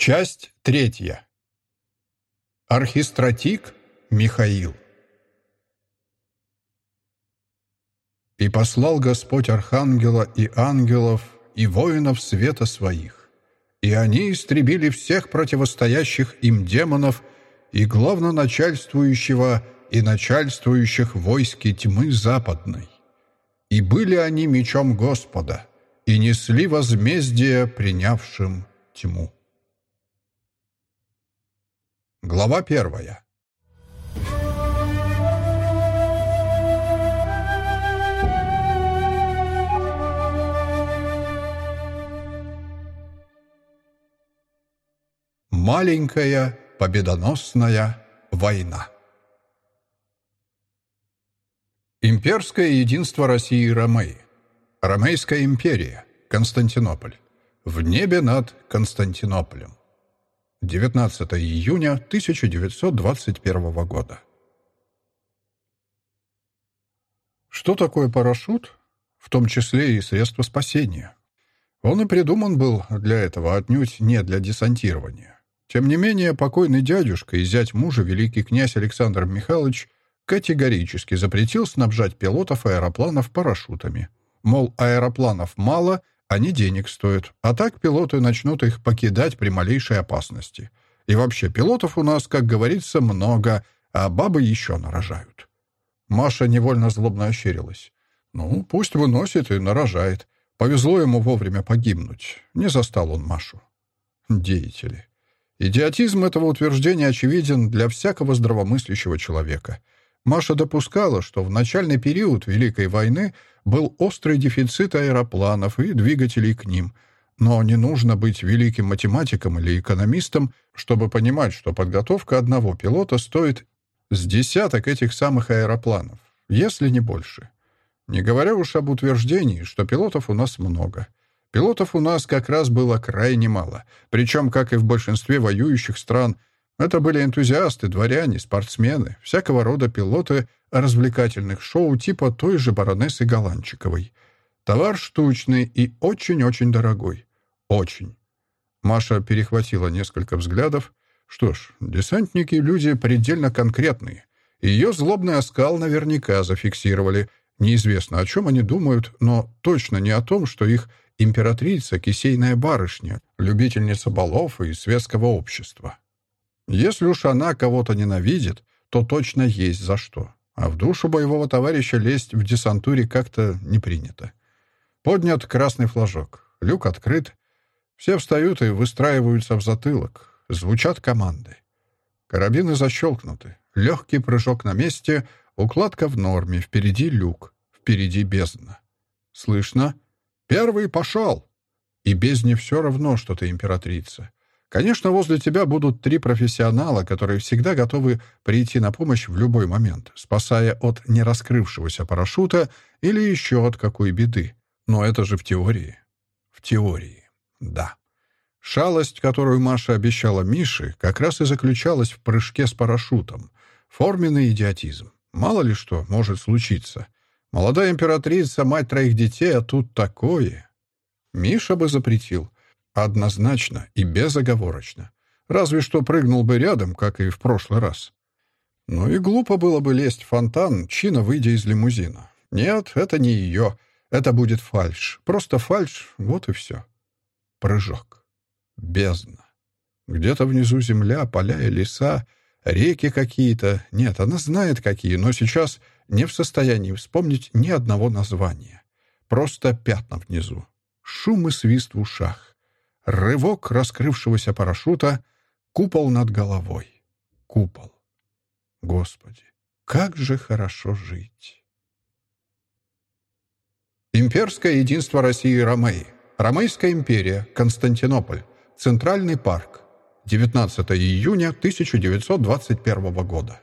Часть третья. Архистратик Михаил. «И послал Господь архангела и ангелов, и воинов света своих, и они истребили всех противостоящих им демонов и главноначальствующего и начальствующих войски тьмы западной. И были они мечом Господа, и несли возмездие принявшим тьму». Глава первая. Маленькая победоносная война. Имперское единство России и Ромеи. Ромейская империя. Константинополь. В небе над Константинополем. 19 июня 1921 года. Что такое парашют? В том числе и средство спасения. Он и придуман был для этого, отнюдь не для десантирования. Тем не менее, покойный дядюшка и зять мужа, великий князь Александр Михайлович, категорически запретил снабжать пилотов аэропланов парашютами. Мол, аэропланов мало, они денег стоят, а так пилоты начнут их покидать при малейшей опасности. И вообще, пилотов у нас, как говорится, много, а бабы еще нарожают. Маша невольно злобно ощерилась. Ну, пусть выносит и нарожает. Повезло ему вовремя погибнуть. Не застал он Машу. Деятели. Идиотизм этого утверждения очевиден для всякого здравомыслящего человека. Маша допускала, что в начальный период Великой войны был острый дефицит аэропланов и двигателей к ним. Но не нужно быть великим математиком или экономистом, чтобы понимать, что подготовка одного пилота стоит с десяток этих самых аэропланов, если не больше. Не говоря уж об утверждении, что пилотов у нас много. Пилотов у нас как раз было крайне мало, причем, как и в большинстве воюющих стран – это были энтузиасты, дворяне, спортсмены, всякого рода пилоты развлекательных шоу типа той же баронессы Голанчиковой. Товар штучный и очень-очень дорогой. Очень. Маша перехватила несколько взглядов. Что ж, десантники — люди предельно конкретные. Ее злобный оскал наверняка зафиксировали. Неизвестно, о чем они думают, но точно не о том, что их императрица — кисейная барышня, любительница балов и светского общества. Если уж она кого-то ненавидит, то точно есть за что. А в душу боевого товарища лезть в десантуре как-то не принято. Поднят красный флажок. Люк открыт. Все встают и выстраиваются в затылок. Звучат команды. Карабины защелкнуты. Легкий прыжок на месте. Укладка в норме. Впереди люк. Впереди бездна. Слышно? «Первый пошел!» И бездне все равно, что ты императрица. Конечно, возле тебя будут три профессионала, которые всегда готовы прийти на помощь в любой момент, спасая от нераскрывшегося парашюта или еще от какой беды. Но это же в теории. В теории, да. Шалость, которую Маша обещала Мише, как раз и заключалась в прыжке с парашютом. Форменный идиотизм. Мало ли что может случиться. Молодая императрица, мать троих детей, а тут такое. Миша бы запретил. Однозначно и безоговорочно. Разве что прыгнул бы рядом, как и в прошлый раз. Ну и глупо было бы лезть в фонтан, чина выйдя из лимузина. Нет, это не ее. Это будет фальш. Просто фальш, вот и все. Прыжок. Бездна. Где-то внизу земля, поля и леса, реки какие-то. Нет, она знает какие, но сейчас не в состоянии вспомнить ни одного названия. Просто пятна внизу. Шум и свист в ушах. Рывок раскрывшегося парашюта, купол над головой. Купол. Господи, как же хорошо жить. Имперское единство России и Ромеи. Ромейская империя. Константинополь. Центральный парк. 19 июня 1921 года.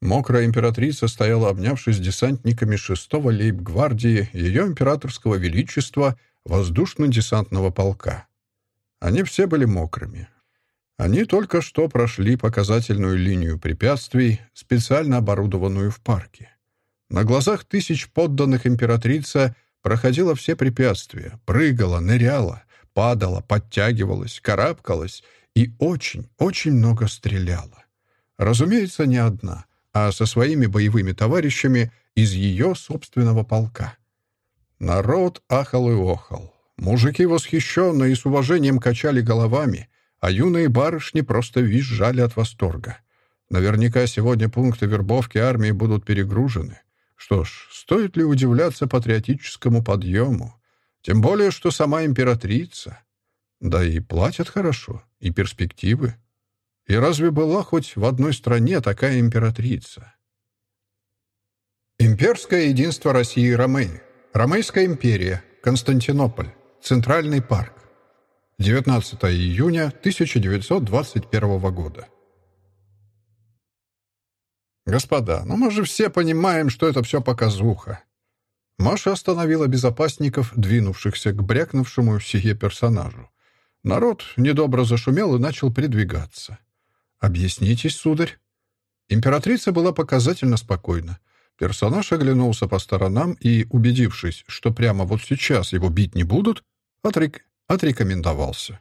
Мокрая императрица стояла, обнявшись с десантниками 6-го лейб-гвардии Ее Императорского Величества – воздушно-десантного полка. Они все были мокрыми. Они только что прошли показательную линию препятствий, специально оборудованную в парке. На глазах тысяч подданных императрица проходила все препятствия, прыгала, ныряла, падала, подтягивалась, карабкалась и очень, очень много стреляла. Разумеется, не одна, а со своими боевыми товарищами из ее собственного полка. Народ ахал и охал. Мужики восхищенно и с уважением качали головами, а юные барышни просто визжали от восторга. Наверняка сегодня пункты вербовки армии будут перегружены. Что ж, стоит ли удивляться патриотическому подъему? Тем более, что сама императрица. Да и платят хорошо, и перспективы. И разве была хоть в одной стране такая императрица? Имперское единство России и Ромеи. Ромейская империя. Константинополь. Центральный парк. 19 июня 1921 года. «Господа, ну мы же все понимаем, что это все показуха». Маша остановила безопасников, двинувшихся к брякнувшему сие персонажу. Народ недобро зашумел и начал придвигаться. «Объяснитесь, сударь». Императрица была показательно спокойна. Персонаж оглянулся по сторонам и, убедившись, что прямо вот сейчас его бить не будут, отрек... отрекомендовался.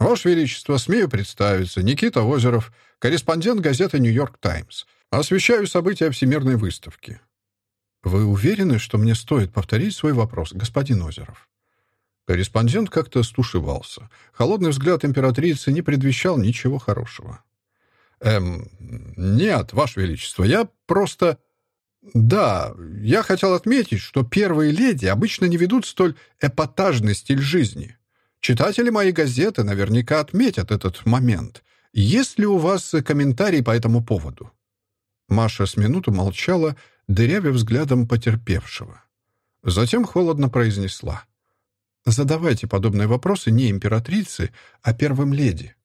«Ваше Величество, смею представиться, Никита Озеров, корреспондент газеты «Нью-Йорк Таймс». Освещаю события Всемирной выставки». «Вы уверены, что мне стоит повторить свой вопрос, господин Озеров?» Корреспондент как-то стушевался. Холодный взгляд императрицы не предвещал ничего хорошего. «Эм, нет, Ваше Величество, я просто...» «Да, я хотел отметить, что первые леди обычно не ведут столь эпатажный стиль жизни. Читатели моей газеты наверняка отметят этот момент. Есть ли у вас комментарий по этому поводу?» Маша с минуту молчала, дырявя взглядом потерпевшего. Затем холодно произнесла. «Задавайте подобные вопросы не императрице, а первым леди.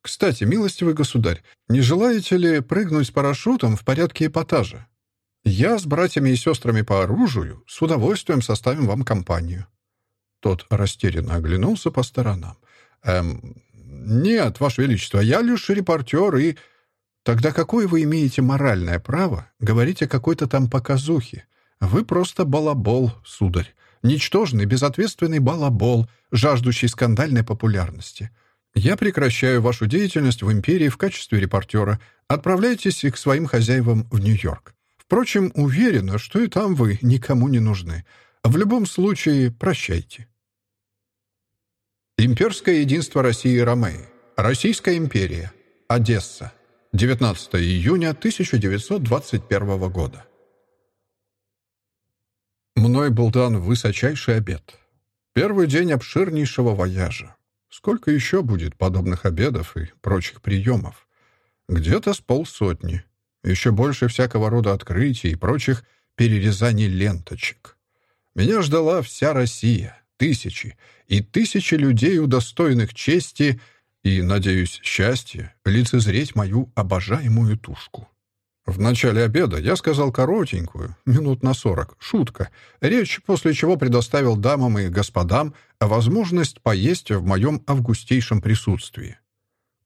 Кстати, милостивый государь, не желаете ли прыгнуть с парашютом в порядке эпатажа? Я с братьями и сестрами по оружию с удовольствием составим вам компанию». Тот растерянно оглянулся по сторонам. «Эм, нет, Ваше Величество, я лишь репортер и...» «Тогда какое вы имеете моральное право говорить о какой-то там показухе? Вы просто балабол, сударь. Ничтожный, безответственный балабол, жаждущий скандальной популярности. Я прекращаю вашу деятельность в империи в качестве репортера. Отправляйтесь к своим хозяевам в Нью-Йорк. Впрочем, уверена, что и там вы никому не нужны. В любом случае, прощайте. Имперское единство России и Ромеи. Российская империя. Одесса. 19 июня 1921 года. Мной был дан высочайший обед. Первый день обширнейшего вояжа. Сколько еще будет подобных обедов и прочих приемов? Где-то с полсотни. Еще больше всякого рода открытий и прочих перерезаний ленточек. Меня ждала вся Россия, тысячи и тысячи людей, удостоенных чести и, надеюсь, счастья, лицезреть мою обожаемую тушку. В начале обеда я сказал коротенькую, минут на сорок, шутка, речь, после чего предоставил дамам и господам возможность поесть в моем августейшем присутствии.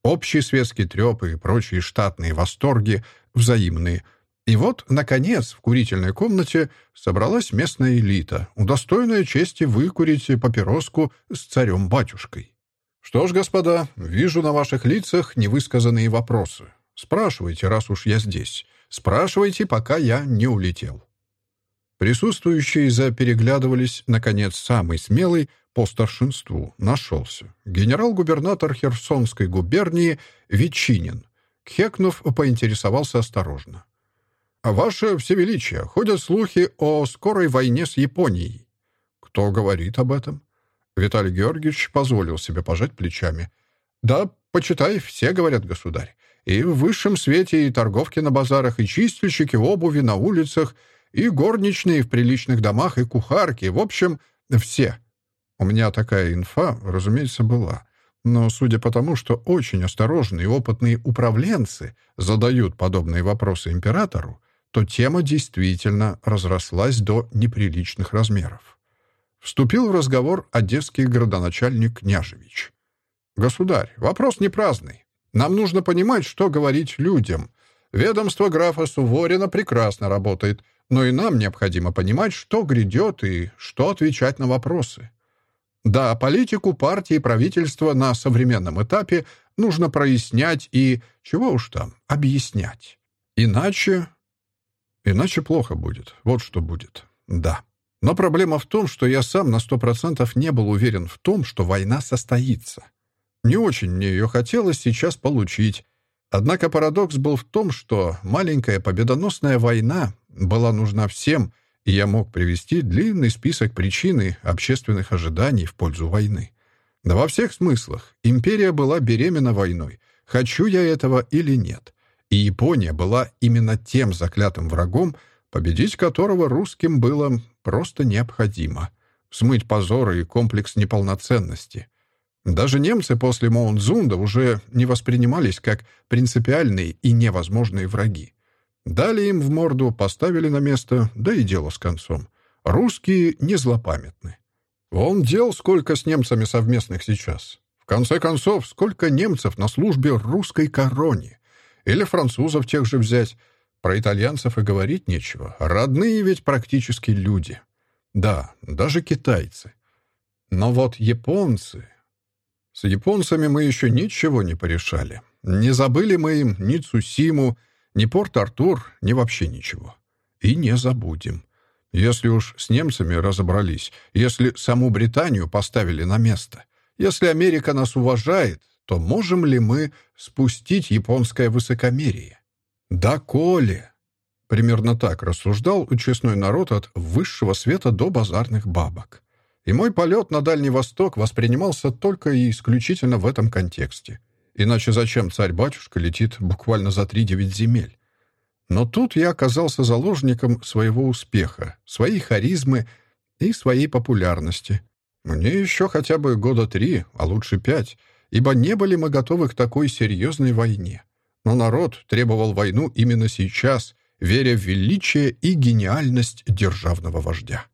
Общий светский треп и прочие штатные восторги взаимные. И вот, наконец, в курительной комнате собралась местная элита, удостоенная чести выкурить папироску с царем-батюшкой. Что ж, господа, вижу на ваших лицах невысказанные вопросы. Спрашивайте, раз уж я здесь. Спрашивайте, пока я не улетел. Присутствующие запереглядывались, наконец, самый смелый по старшинству нашелся. Генерал-губернатор Херсонской губернии Ветчинин. Кхекнув поинтересовался осторожно. «Ваше Всевеличие, ходят слухи о скорой войне с Японией». «Кто говорит об этом?» Виталий Георгиевич позволил себе пожать плечами. «Да, почитай, все говорят, государь. И в высшем свете и торговки на базарах, и чистильщики обуви на улицах, и горничные в приличных домах, и кухарки. В общем, все. У меня такая инфа, разумеется, была. Но судя по тому, что очень осторожные и опытные управленцы задают подобные вопросы императору, то тема действительно разрослась до неприличных размеров. Вступил в разговор одесский градоначальник Княжевич. «Государь, вопрос не праздный. Нам нужно понимать, что говорить людям. Ведомство графа Суворина прекрасно работает, но и нам необходимо понимать, что грядет и что отвечать на вопросы. Да, политику партии и правительства на современном этапе нужно прояснять и, чего уж там, объяснять. Иначе... Иначе плохо будет. Вот что будет. Да. Но проблема в том, что я сам на сто процентов не был уверен в том, что война состоится. Не очень мне ее хотелось сейчас получить. Однако парадокс был в том, что маленькая победоносная война была нужна всем, и я мог привести длинный список причин и общественных ожиданий в пользу войны. Да во всех смыслах. Империя была беременна войной. Хочу я этого или нет. И Япония была именно тем заклятым врагом, победить которого русским было просто необходимо. Смыть позоры и комплекс неполноценности. Даже немцы после Моунзунда уже не воспринимались как принципиальные и невозможные враги. Дали им в морду, поставили на место, да и дело с концом. Русские не злопамятны. Он дел сколько с немцами совместных сейчас. В конце концов, сколько немцев на службе русской короне. Или французов тех же взять. Про итальянцев и говорить нечего. Родные ведь практически люди. Да, даже китайцы. Но вот японцы... С японцами мы еще ничего не порешали. Не забыли мы им ни Цусиму, ни Порт-Артур, ни вообще ничего. И не забудем. Если уж с немцами разобрались, если саму Британию поставили на место, если Америка нас уважает, то можем ли мы спустить японское высокомерие? Да, Коли! Примерно так рассуждал честной народ от высшего света до базарных бабок. И мой полет на Дальний Восток воспринимался только и исключительно в этом контексте. Иначе зачем царь-батюшка летит буквально за три-девять земель? Но тут я оказался заложником своего успеха, своей харизмы и своей популярности. Мне еще хотя бы года три, а лучше пять, ибо не были мы готовы к такой серьезной войне. Но народ требовал войну именно сейчас, веря в величие и гениальность державного вождя.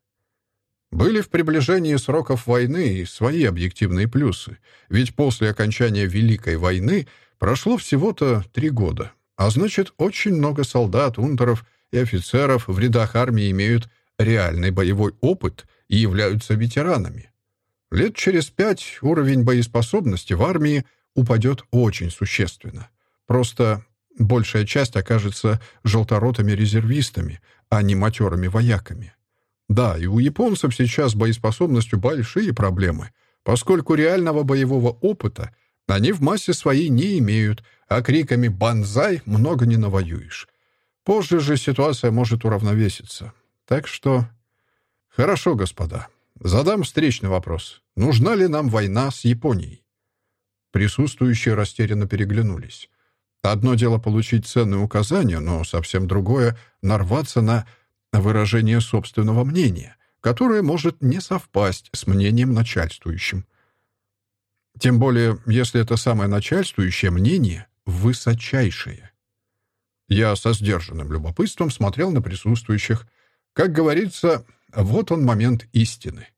Были в приближении сроков войны и свои объективные плюсы, ведь после окончания Великой войны прошло всего-то три года, а значит, очень много солдат, унтеров и офицеров в рядах армии имеют реальный боевой опыт и являются ветеранами. Лет через пять уровень боеспособности в армии упадет очень существенно. Просто большая часть окажется желторотыми резервистами, а не матерыми вояками. Да, и у японцев сейчас с боеспособностью большие проблемы, поскольку реального боевого опыта они в массе своей не имеют, а криками «банзай» много не навоюешь. Позже же ситуация может уравновеситься. Так что... Хорошо, господа. Задам встречный вопрос. Нужна ли нам война с Японией? Присутствующие растерянно переглянулись. Одно дело получить ценные указания, но совсем другое — нарваться на выражение собственного мнения, которое может не совпасть с мнением начальствующим. Тем более, если это самое начальствующее мнение высочайшее. Я со сдержанным любопытством смотрел на присутствующих. Как говорится, вот он момент истины.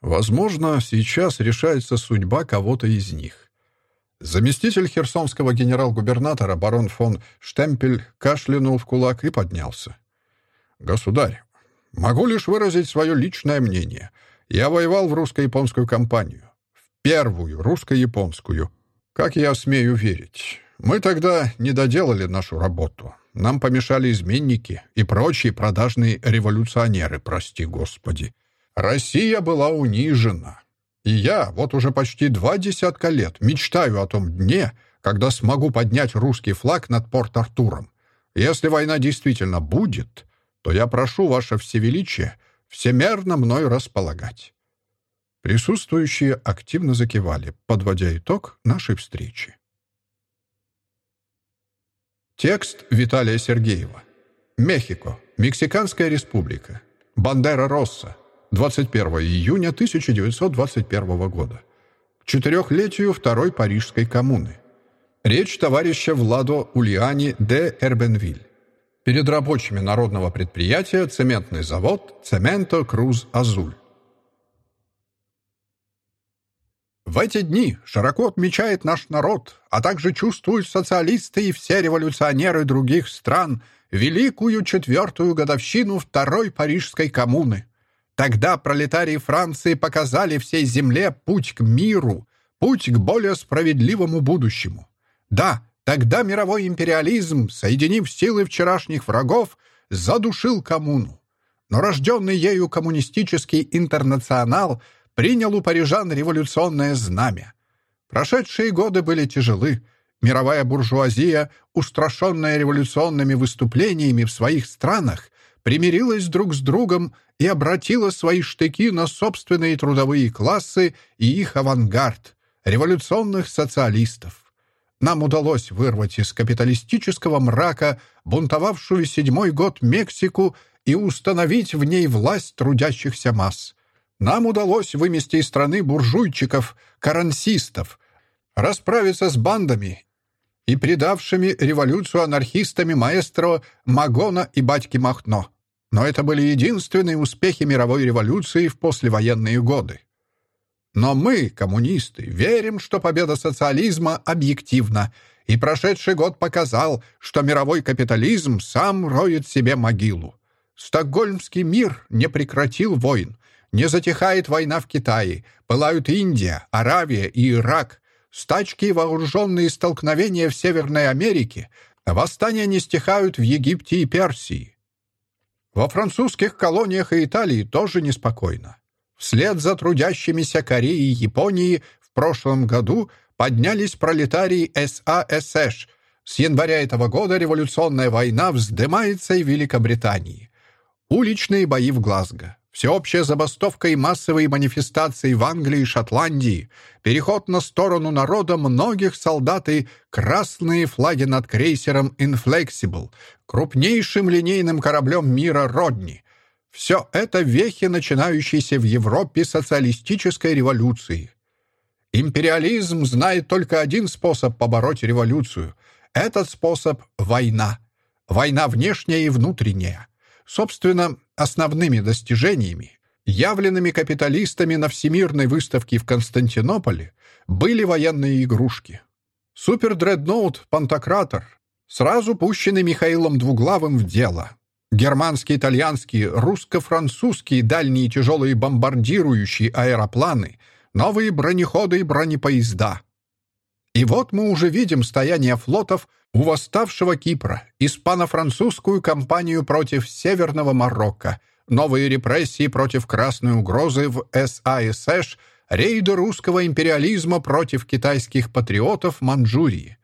Возможно, сейчас решается судьба кого-то из них. Заместитель херсонского генерал-губернатора барон фон Штемпель кашлянул в кулак и поднялся. «Государь, могу лишь выразить свое личное мнение. Я воевал в русско-японскую кампанию. В первую русско-японскую. Как я смею верить? Мы тогда не доделали нашу работу. Нам помешали изменники и прочие продажные революционеры, прости господи. Россия была унижена. И я вот уже почти два десятка лет мечтаю о том дне, когда смогу поднять русский флаг над Порт-Артуром. Если война действительно будет, то я прошу ваше всевеличие всемерно мной располагать». Присутствующие активно закивали, подводя итог нашей встречи. Текст Виталия Сергеева. Мехико. Мексиканская республика. Бандера-Росса. 21 июня 1921 года. К четырехлетию Второй Парижской коммуны. Речь товарища Владо Ульяни де Эрбенвиль перед рабочими народного предприятия цементный завод «Цементо Круз Азуль». В эти дни широко отмечает наш народ, а также чувствуют социалисты и все революционеры других стран великую четвертую годовщину Второй Парижской коммуны. Тогда пролетарии Франции показали всей земле путь к миру, путь к более справедливому будущему. Да, тогда мировой империализм, соединив силы вчерашних врагов, задушил коммуну. Но рожденный ею коммунистический интернационал принял у парижан революционное знамя. Прошедшие годы были тяжелы. Мировая буржуазия, устрашенная революционными выступлениями в своих странах, примирилась друг с другом и обратила свои штыки на собственные трудовые классы и их авангард — революционных социалистов. Нам удалось вырвать из капиталистического мрака бунтовавшую седьмой год Мексику и установить в ней власть трудящихся масс. Нам удалось вымести из страны буржуйчиков, карансистов, расправиться с бандами и предавшими революцию анархистами маэстро Магона и батьки Махно. Но это были единственные успехи мировой революции в послевоенные годы. Но мы, коммунисты, верим, что победа социализма объективна, и прошедший год показал, что мировой капитализм сам роет себе могилу. Стокгольмский мир не прекратил войн, не затихает война в Китае, пылают Индия, Аравия и Ирак, стачки и вооруженные столкновения в Северной Америке, восстания не стихают в Египте и Персии. Во французских колониях и Италии тоже неспокойно. Вслед за трудящимися Кореи и Японии в прошлом году поднялись пролетарии САСШ. С января этого года революционная война вздымается и в Великобритании. Уличные бои в Глазго. Всеобщая забастовка и массовые манифестации в Англии и Шотландии, переход на сторону народа многих солдат и красные флаги над крейсером «Inflexible», крупнейшим линейным кораблем мира «Родни». Все это вехи начинающейся в Европе социалистической революции. Империализм знает только один способ побороть революцию. Этот способ — война. Война внешняя и внутренняя. Собственно, основными достижениями, явленными капиталистами на Всемирной выставке в Константинополе, были военные игрушки. Супердредноут «Пантократор», сразу пущенный Михаилом Двуглавым в дело. Германские, итальянские, русско-французские дальние тяжелые бомбардирующие аэропланы, новые бронеходы и бронепоезда. И вот мы уже видим стояние флотов у восставшего Кипра, испано-французскую кампанию против Северного Марокко, новые репрессии против красной угрозы в САСШ, рейды русского империализма против китайских патриотов Манчжурии.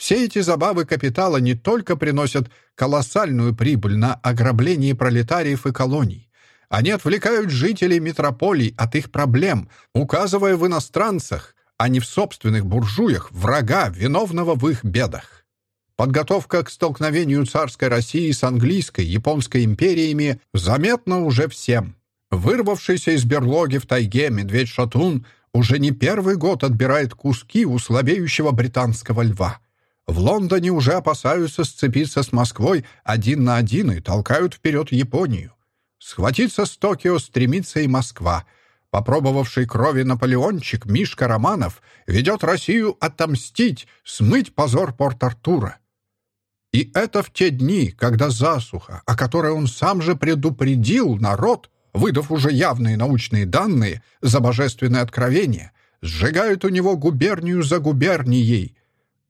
Все эти забавы капитала не только приносят колоссальную прибыль на ограблении пролетариев и колоний, они отвлекают жителей метрополий от их проблем, указывая в иностранцах, а не в собственных буржуях, врага, виновного в их бедах. Подготовка к столкновению царской России с английской, японской империями заметна уже всем. Вырвавшийся из берлоги в тайге медведь-шатун уже не первый год отбирает куски у слабеющего британского льва. В Лондоне уже опасаются сцепиться с Москвой один на один и толкают вперед Японию. Схватиться с Токио стремится и Москва. Попробовавший крови Наполеончик Мишка Романов ведет Россию отомстить, смыть позор Порт-Артура. И это в те дни, когда засуха, о которой он сам же предупредил народ, выдав уже явные научные данные за божественное откровение, сжигают у него губернию за губернией.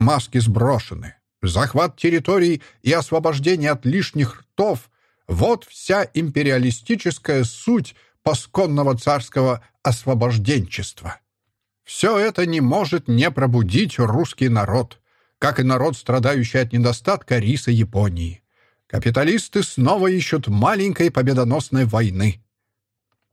Маски сброшены. Захват территорий и освобождение от лишних ртов — вот вся империалистическая суть посконного царского освобожденчества. Все это не может не пробудить русский народ как и народ, страдающий от недостатка риса Японии. Капиталисты снова ищут маленькой победоносной войны.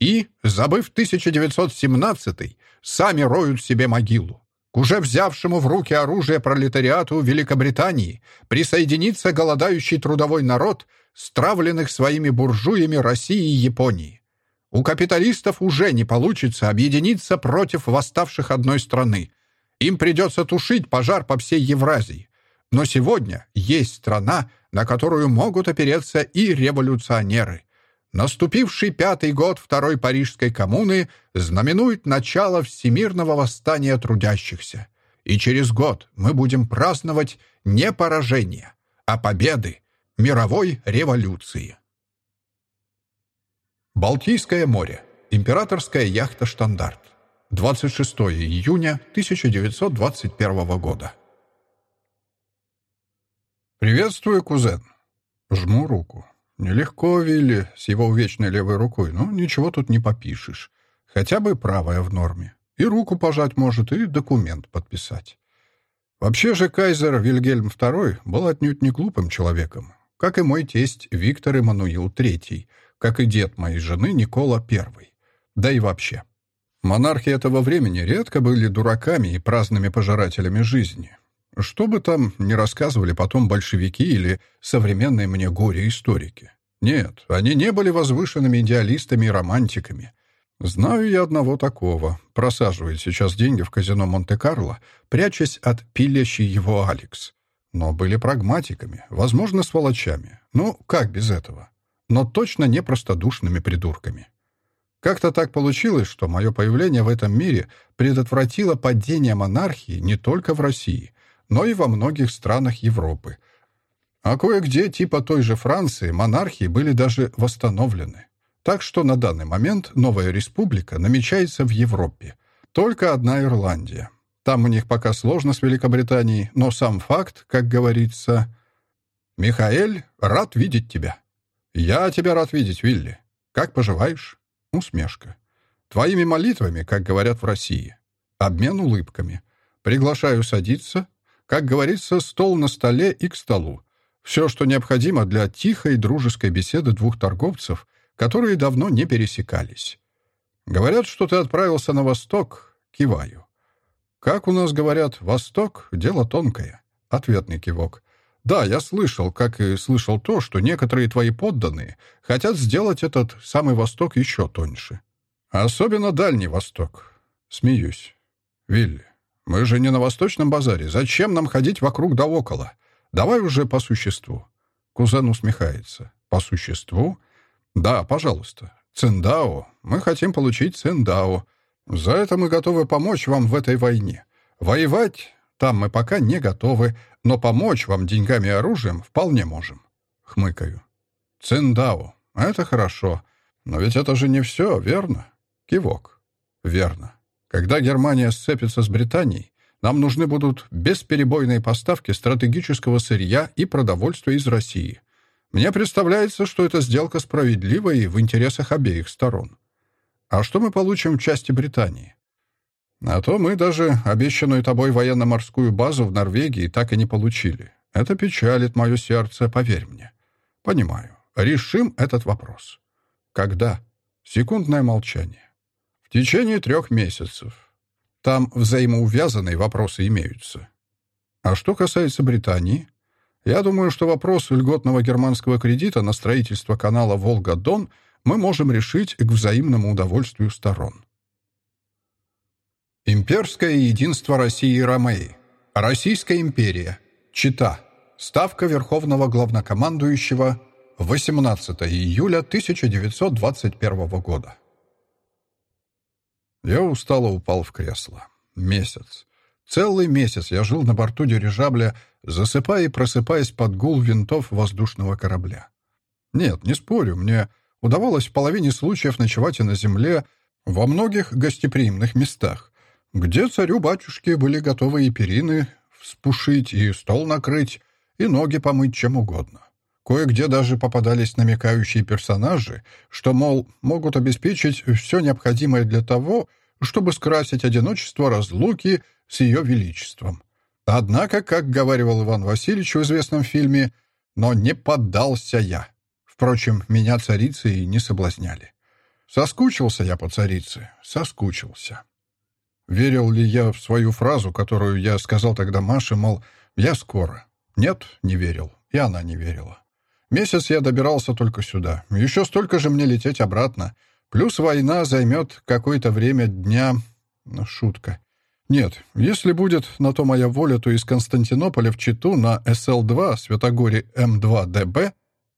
И, забыв 1917 сами роют себе могилу. К уже взявшему в руки оружие пролетариату Великобритании присоединится голодающий трудовой народ, стравленных своими буржуями России и Японии. У капиталистов уже не получится объединиться против восставших одной страны, им придется тушить пожар по всей Евразии. Но сегодня есть страна, на которую могут опереться и революционеры. Наступивший пятый год Второй Парижской коммуны знаменует начало всемирного восстания трудящихся. И через год мы будем праздновать не поражение, а победы мировой революции. Балтийское море. Императорская яхта «Штандарт». 26 июня 1921 года. «Приветствую, кузен». Жму руку. Нелегко, Вилли, с его увечной левой рукой, но ничего тут не попишешь. Хотя бы правая в норме. И руку пожать может, и документ подписать. Вообще же кайзер Вильгельм II был отнюдь не глупым человеком, как и мой тесть Виктор Эммануил III, как и дед моей жены Никола I. Да и вообще. Монархи этого времени редко были дураками и праздными пожирателями жизни. Что бы там ни рассказывали потом большевики или современные мне горе-историки. Нет, они не были возвышенными идеалистами и романтиками. Знаю я одного такого. Просаживает сейчас деньги в казино Монте-Карло, прячась от пилящей его Алекс. Но были прагматиками, возможно, сволочами. Ну, как без этого? Но точно не простодушными придурками. Как-то так получилось, что мое появление в этом мире предотвратило падение монархии не только в России, но и во многих странах Европы. А кое-где, типа той же Франции, монархии были даже восстановлены. Так что на данный момент новая республика намечается в Европе. Только одна Ирландия. Там у них пока сложно с Великобританией, но сам факт, как говорится... «Михаэль, рад видеть тебя». «Я тебя рад видеть, Вилли. Как поживаешь?» Усмешка. «Твоими молитвами, как говорят в России. Обмен улыбками. Приглашаю садиться, как говорится, стол на столе и к столу. Все, что необходимо для тихой дружеской беседы двух торговцев, которые давно не пересекались. Говорят, что ты отправился на восток. Киваю. Как у нас говорят, восток — дело тонкое. Ответный кивок. Да, я слышал, как и слышал то, что некоторые твои подданные хотят сделать этот самый восток еще тоньше. Особенно Дальний Восток. Смеюсь. Вилли, мы же не на Восточном базаре. Зачем нам ходить вокруг да около? Давай уже по существу. Кузен усмехается. По существу? Да, пожалуйста. Циндао. Мы хотим получить Циндао. За это мы готовы помочь вам в этой войне. Воевать там мы пока не готовы, но помочь вам деньгами и оружием вполне можем. Хмыкаю. Циндао. Это хорошо. Но ведь это же не все, верно? Кивок. Верно. Когда Германия сцепится с Британией, нам нужны будут бесперебойные поставки стратегического сырья и продовольствия из России. Мне представляется, что эта сделка справедлива и в интересах обеих сторон. А что мы получим в части Британии? А то мы даже обещанную тобой военно-морскую базу в Норвегии так и не получили. Это печалит мое сердце, поверь мне. Понимаю. Решим этот вопрос. Когда? Секундное молчание. В течение трех месяцев. Там взаимоувязанные вопросы имеются. А что касается Британии, я думаю, что вопрос льготного германского кредита на строительство канала Волга-Дон мы можем решить к взаимному удовольствию сторон. Имперское единство России и Ромеи. Российская империя. Чита. Ставка Верховного Главнокомандующего. 18 июля 1921 года. Я устало упал в кресло. Месяц. Целый месяц я жил на борту дирижабля, засыпая и просыпаясь под гул винтов воздушного корабля. Нет, не спорю, мне удавалось в половине случаев ночевать и на земле, во многих гостеприимных местах, где царю-батюшке были готовы и перины вспушить, и стол накрыть, и ноги помыть чем угодно. Кое-где даже попадались намекающие персонажи, что, мол, могут обеспечить все необходимое для того, чтобы скрасить одиночество разлуки с ее величеством. Однако, как говаривал Иван Васильевич в известном фильме, «но не поддался я». Впрочем, меня царицы и не соблазняли. Соскучился я по царице, соскучился. Верил ли я в свою фразу, которую я сказал тогда Маше, мол, «я скоро»? Нет, не верил, и она не верила. Месяц я добирался только сюда. Еще столько же мне лететь обратно. Плюс война займет какое-то время дня... Ну, шутка. Нет, если будет на то моя воля, то из Константинополя в Читу на СЛ-2 Святогоре М2ДБ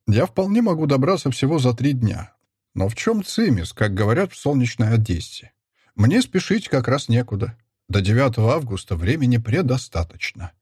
я вполне могу добраться всего за три дня. Но в чем цимис, как говорят в солнечной Одессе? Мне спешить как раз некуда. До 9 августа времени предостаточно.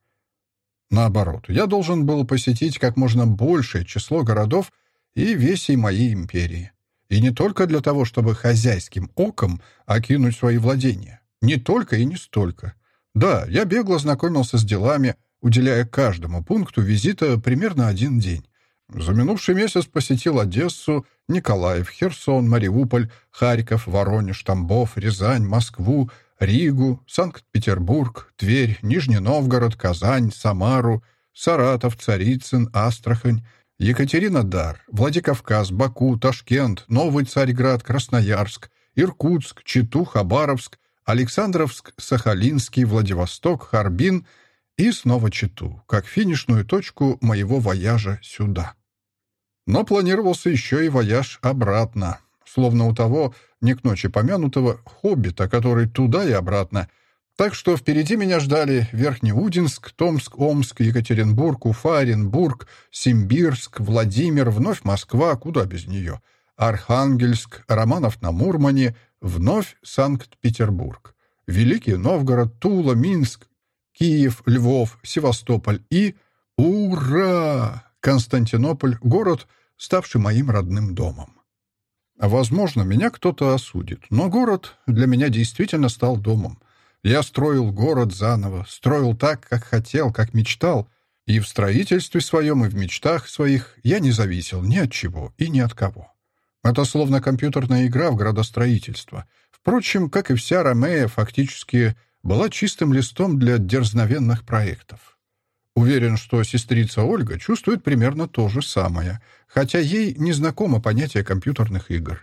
Наоборот, я должен был посетить как можно большее число городов и весей моей империи. И не только для того, чтобы хозяйским оком окинуть свои владения. Не только и не столько. Да, я бегло знакомился с делами, уделяя каждому пункту визита примерно один день. За минувший месяц посетил Одессу, Николаев, Херсон, Мариуполь, Харьков, Воронеж, Тамбов, Рязань, Москву, Ригу, Санкт-Петербург, Тверь, Нижний Новгород, Казань, Самару, Саратов, Царицын, Астрахань, Екатеринодар, Владикавказ, Баку, Ташкент, Новый Царьград, Красноярск, Иркутск, Читу, Хабаровск, Александровск, Сахалинский, Владивосток, Харбин и снова Читу, как финишную точку моего вояжа сюда. Но планировался еще и вояж обратно, словно у того, не к ночи помянутого, хоббита, который туда и обратно — так что впереди меня ждали Верхнеудинск, Томск, Омск, Екатеринбург, Уфа, Оренбург, Симбирск, Владимир, вновь Москва, куда без нее, Архангельск, Романов на Мурмане, вновь Санкт-Петербург, Великий Новгород, Тула, Минск, Киев, Львов, Севастополь и... Ура! Константинополь — город, ставший моим родным домом. Возможно, меня кто-то осудит, но город для меня действительно стал домом — я строил город заново, строил так, как хотел, как мечтал, и в строительстве своем, и в мечтах своих я не зависел ни от чего и ни от кого. Это словно компьютерная игра в градостроительство. Впрочем, как и вся Ромея, фактически была чистым листом для дерзновенных проектов. Уверен, что сестрица Ольга чувствует примерно то же самое, хотя ей не знакомо понятие компьютерных игр.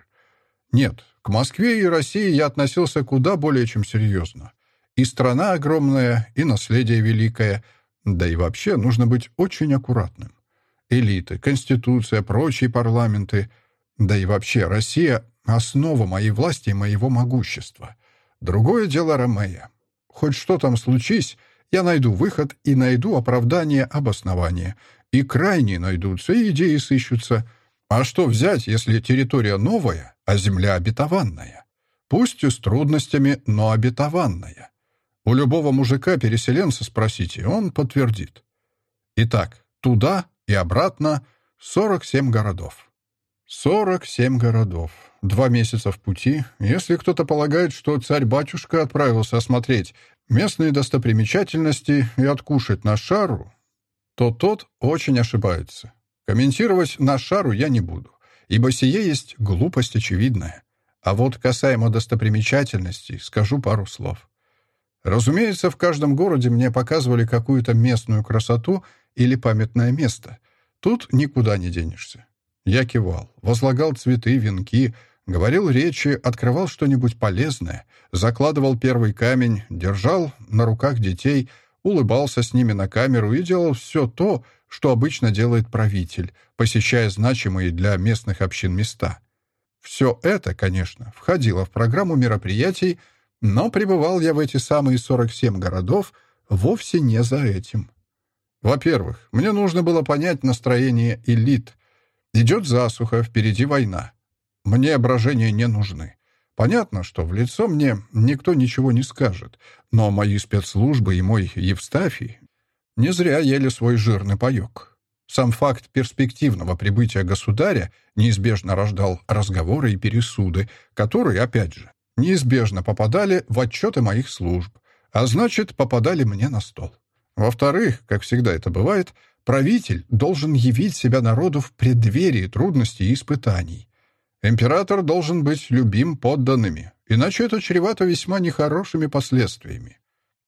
Нет, к Москве и России я относился куда более чем серьезно. И страна огромная, и наследие великое. Да и вообще нужно быть очень аккуратным. Элиты, конституция, прочие парламенты. Да и вообще Россия — основа моей власти и моего могущества. Другое дело Ромея. Хоть что там случись, я найду выход и найду оправдание, обоснование. И крайние найдутся, и идеи сыщутся. А что взять, если территория новая, а земля обетованная? Пусть и с трудностями, но обетованная. У любого мужика-переселенца спросите, он подтвердит. Итак, туда и обратно 47 городов. 47 городов. Два месяца в пути. Если кто-то полагает, что царь-батюшка отправился осмотреть местные достопримечательности и откушать на шару, то тот очень ошибается. Комментировать на шару я не буду, ибо сие есть глупость очевидная. А вот касаемо достопримечательностей скажу пару слов. Разумеется, в каждом городе мне показывали какую-то местную красоту или памятное место. Тут никуда не денешься. Я кивал, возлагал цветы, венки, говорил речи, открывал что-нибудь полезное, закладывал первый камень, держал на руках детей, улыбался с ними на камеру и делал все то, что обычно делает правитель, посещая значимые для местных общин места. Все это, конечно, входило в программу мероприятий, но пребывал я в эти самые 47 городов вовсе не за этим. Во-первых, мне нужно было понять настроение элит. Идет засуха, впереди война. Мне брожения не нужны. Понятно, что в лицо мне никто ничего не скажет, но мои спецслужбы и мой Евстафий не зря ели свой жирный паёк. Сам факт перспективного прибытия государя неизбежно рождал разговоры и пересуды, которые, опять же, неизбежно попадали в отчеты моих служб, а значит, попадали мне на стол. Во-вторых, как всегда это бывает, правитель должен явить себя народу в преддверии трудностей и испытаний. Император должен быть любим подданными, иначе это чревато весьма нехорошими последствиями.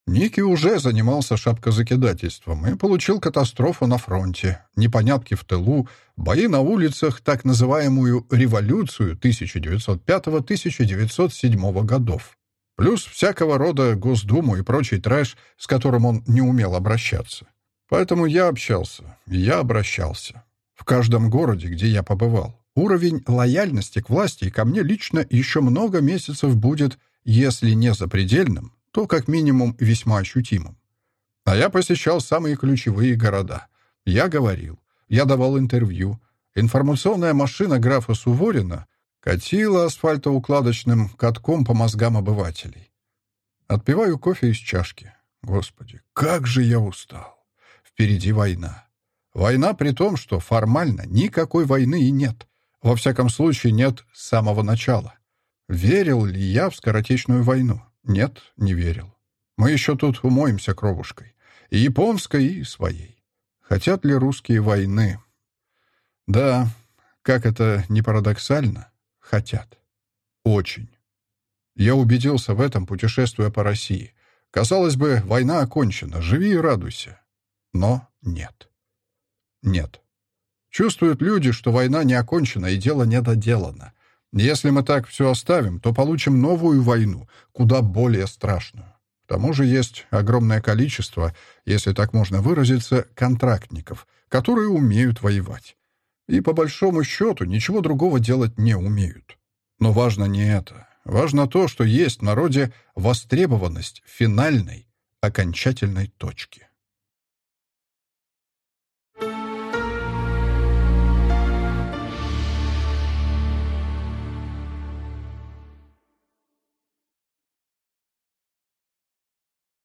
Ники уже занимался шапкозакидательством и получил катастрофу на фронте, непонятки в тылу, бои на улицах, так называемую «революцию» 1905-1907 годов. Плюс всякого рода Госдуму и прочий трэш, с которым он не умел обращаться. Поэтому я общался, я обращался. В каждом городе, где я побывал, уровень лояльности к власти и ко мне лично еще много месяцев будет, если не запредельным, то как минимум весьма ощутимым. А я посещал самые ключевые города. Я говорил, я давал интервью. Информационная машина графа Суворина катила асфальтоукладочным катком по мозгам обывателей. Отпиваю кофе из чашки. Господи, как же я устал. Впереди война. Война при том, что формально никакой войны и нет. Во всяком случае, нет с самого начала. Верил ли я в скоротечную войну? Нет, не верил. Мы еще тут умоемся кровушкой. И японской, и своей. Хотят ли русские войны? Да, как это не парадоксально, хотят. Очень. Я убедился в этом, путешествуя по России. Казалось бы, война окончена, живи и радуйся. Но нет. Нет. Чувствуют люди, что война не окончена и дело не доделано. Если мы так все оставим, то получим новую войну, куда более страшную. К тому же есть огромное количество, если так можно выразиться, контрактников, которые умеют воевать. И по большому счету ничего другого делать не умеют. Но важно не это. Важно то, что есть в народе востребованность финальной, окончательной точки.